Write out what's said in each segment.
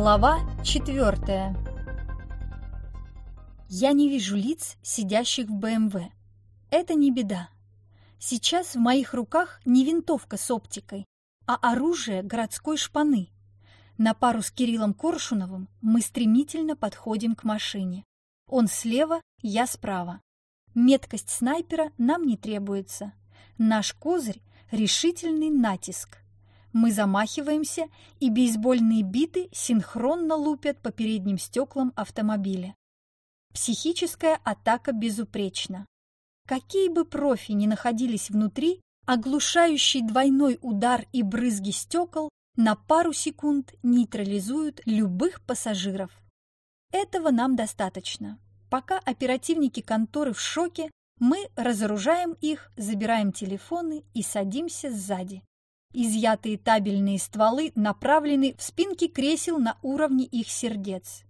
Глава четвертая Я не вижу лиц, сидящих в БМВ. Это не беда. Сейчас в моих руках не винтовка с оптикой, а оружие городской шпаны. На пару с Кириллом Коршуновым мы стремительно подходим к машине. Он слева, я справа. Меткость снайпера нам не требуется. Наш козырь — решительный натиск. Мы замахиваемся, и бейсбольные биты синхронно лупят по передним стеклам автомобиля. Психическая атака безупречна. Какие бы профи ни находились внутри, оглушающий двойной удар и брызги стекол на пару секунд нейтрализуют любых пассажиров. Этого нам достаточно. Пока оперативники конторы в шоке, мы разоружаем их, забираем телефоны и садимся сзади. Изъятые табельные стволы направлены в спинки кресел на уровне их сердец.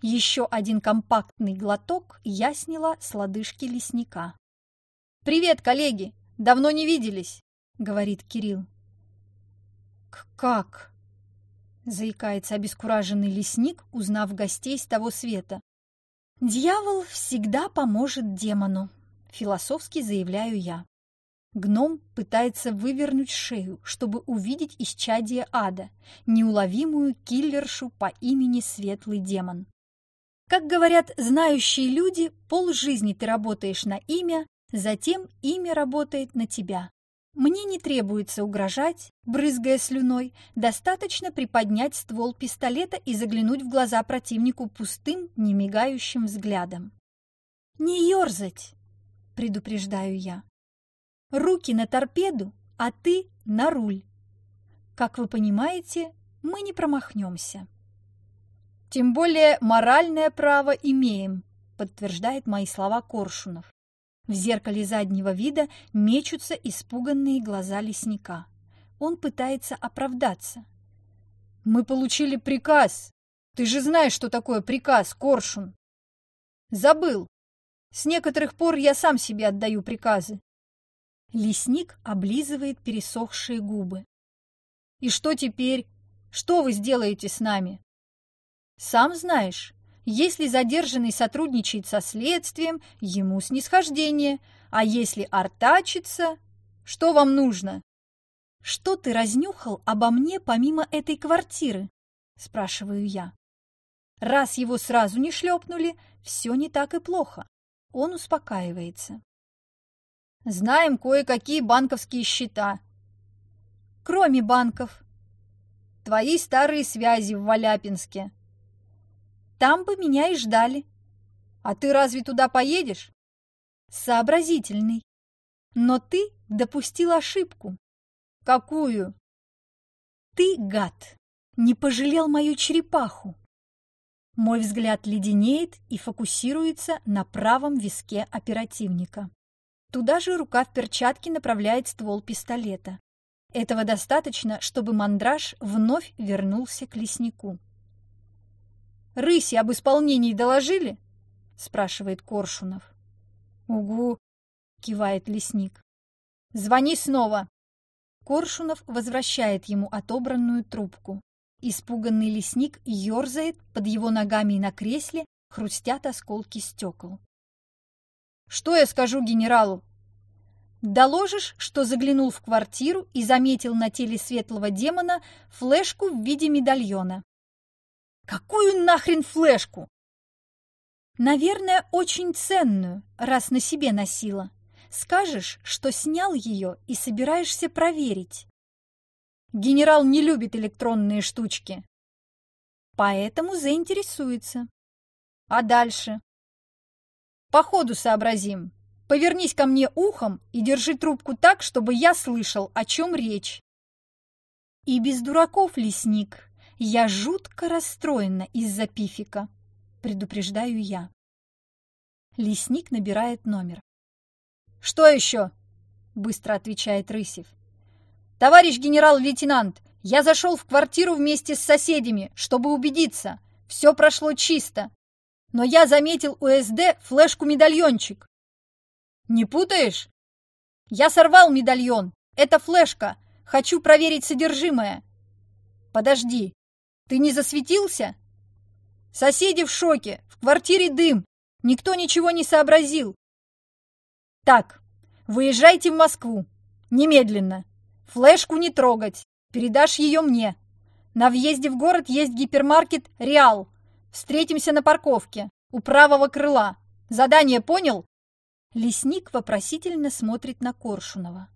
Еще один компактный глоток я сняла с лодыжки лесника. «Привет, коллеги! Давно не виделись!» — говорит Кирилл. «Как?» — заикается обескураженный лесник, узнав гостей с того света. «Дьявол всегда поможет демону», — философски заявляю я. Гном пытается вывернуть шею, чтобы увидеть исчадие ада, неуловимую киллершу по имени Светлый Демон. Как говорят знающие люди, полжизни ты работаешь на имя, затем имя работает на тебя. Мне не требуется угрожать, брызгая слюной, достаточно приподнять ствол пистолета и заглянуть в глаза противнику пустым, немигающим взглядом. «Не ерзать!» — предупреждаю я. Руки на торпеду, а ты на руль. Как вы понимаете, мы не промахнемся. Тем более моральное право имеем, подтверждает мои слова Коршунов. В зеркале заднего вида мечутся испуганные глаза лесника. Он пытается оправдаться. «Мы получили приказ. Ты же знаешь, что такое приказ, Коршун!» «Забыл. С некоторых пор я сам себе отдаю приказы. Лесник облизывает пересохшие губы. «И что теперь? Что вы сделаете с нами?» «Сам знаешь, если задержанный сотрудничает со следствием, ему снисхождение, а если артачится, что вам нужно?» «Что ты разнюхал обо мне помимо этой квартиры?» – спрашиваю я. Раз его сразу не шлепнули, все не так и плохо. Он успокаивается. Знаем кое-какие банковские счета. Кроме банков. Твои старые связи в Валяпинске. Там бы меня и ждали. А ты разве туда поедешь? Сообразительный. Но ты допустил ошибку. Какую? Ты, гад, не пожалел мою черепаху. Мой взгляд леденеет и фокусируется на правом виске оперативника. Туда же рука в перчатке направляет ствол пистолета. Этого достаточно, чтобы мандраж вновь вернулся к леснику. «Рыси об исполнении доложили?» – спрашивает Коршунов. «Угу», – кивает лесник. «Звони снова». Коршунов возвращает ему отобранную трубку. Испуганный лесник ерзает под его ногами на кресле, хрустят осколки стекол. Что я скажу генералу? Доложишь, что заглянул в квартиру и заметил на теле светлого демона флешку в виде медальона. Какую нахрен флешку? Наверное, очень ценную, раз на себе носила. Скажешь, что снял ее и собираешься проверить. Генерал не любит электронные штучки. Поэтому заинтересуется. А дальше? По ходу сообразим. Повернись ко мне ухом и держи трубку так, чтобы я слышал, о чем речь. И без дураков, лесник. Я жутко расстроена из-за пифика, предупреждаю я. Лесник набирает номер. «Что еще?» – быстро отвечает Рысев. «Товарищ генерал-лейтенант, я зашел в квартиру вместе с соседями, чтобы убедиться. Все прошло чисто но я заметил у СД флешку-медальончик. Не путаешь? Я сорвал медальон. Это флешка. Хочу проверить содержимое. Подожди. Ты не засветился? Соседи в шоке, в квартире дым, никто ничего не сообразил. Так, выезжайте в Москву, немедленно. Флешку не трогать, передашь ее мне. На въезде в город есть гипермаркет «Реал». Встретимся на парковке, у правого крыла. Задание понял?» Лесник вопросительно смотрит на Коршунова.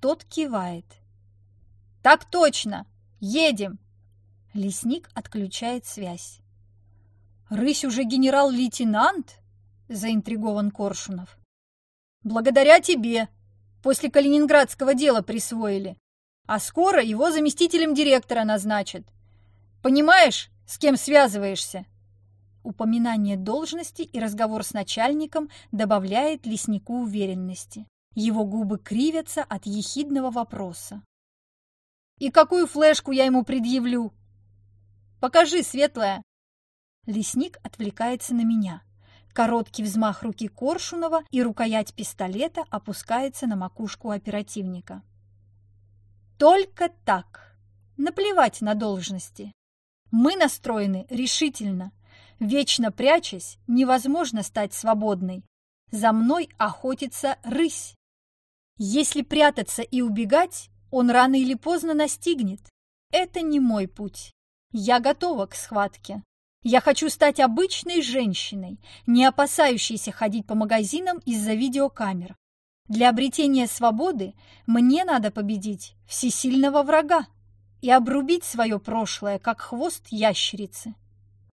Тот кивает. «Так точно! Едем!» Лесник отключает связь. «Рысь уже генерал-лейтенант?» – заинтригован Коршунов. «Благодаря тебе. После калининградского дела присвоили. А скоро его заместителем директора назначат. Понимаешь, с кем связываешься?» Упоминание должности и разговор с начальником добавляет леснику уверенности. Его губы кривятся от ехидного вопроса. «И какую флешку я ему предъявлю?» «Покажи, светлая!» Лесник отвлекается на меня. Короткий взмах руки Коршунова и рукоять пистолета опускается на макушку оперативника. Только так. Наплевать на должности. Мы настроены решительно. Вечно прячась, невозможно стать свободной. За мной охотится рысь. Если прятаться и убегать, он рано или поздно настигнет. Это не мой путь. Я готова к схватке. Я хочу стать обычной женщиной, не опасающейся ходить по магазинам из-за видеокамер. Для обретения свободы мне надо победить всесильного врага и обрубить свое прошлое, как хвост ящерицы.